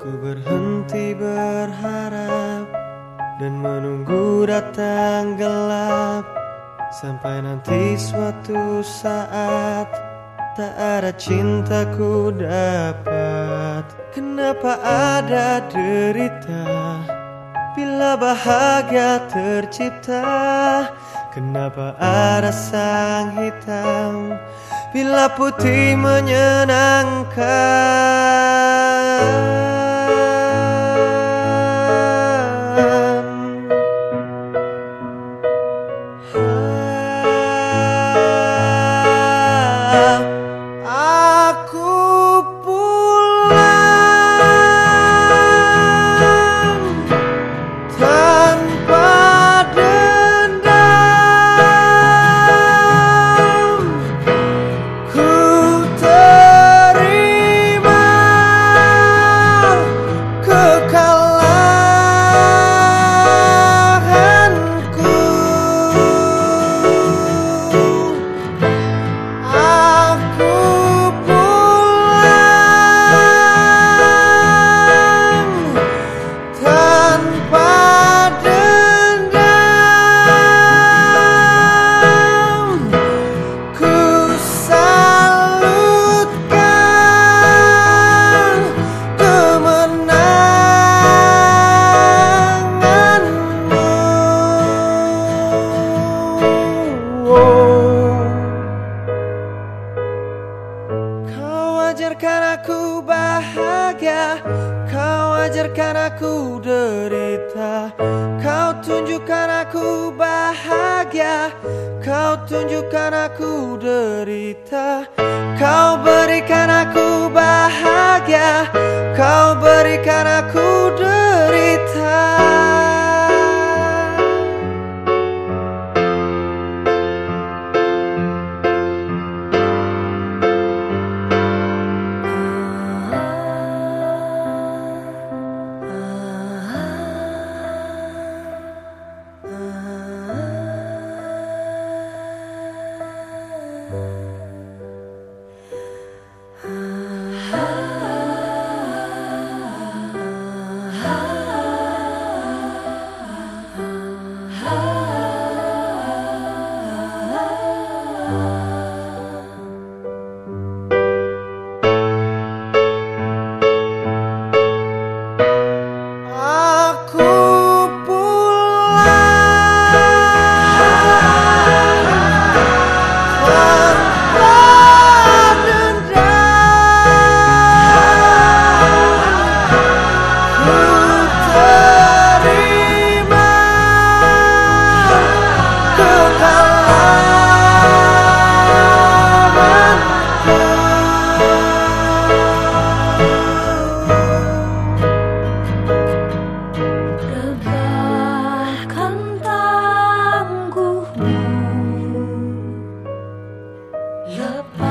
Aku berhenti berharap dan menunggu datang gelap sampai nanti suatu saat tak ada cintaku dapat. Kenapa ada derita bila bahagia tercipta? Kenapa ada sang hitam bila putih menyenangkan? Ajarkan aku derita. Kau tunjukkan aku bahagia. Kau tunjukkan aku derita. Kau berikan aku bahagia. Kau berikan aku Aku Love.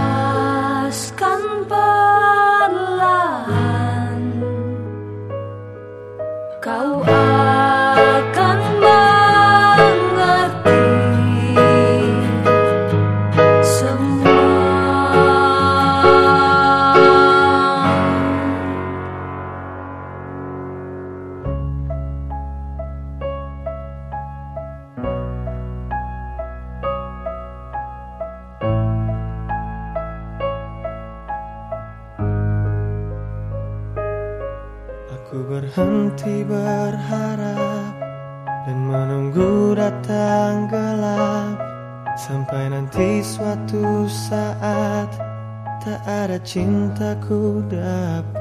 Aku berhenti berharap dan menunggu datang gelap sampai nanti suatu saat tak ada cintaku dapat.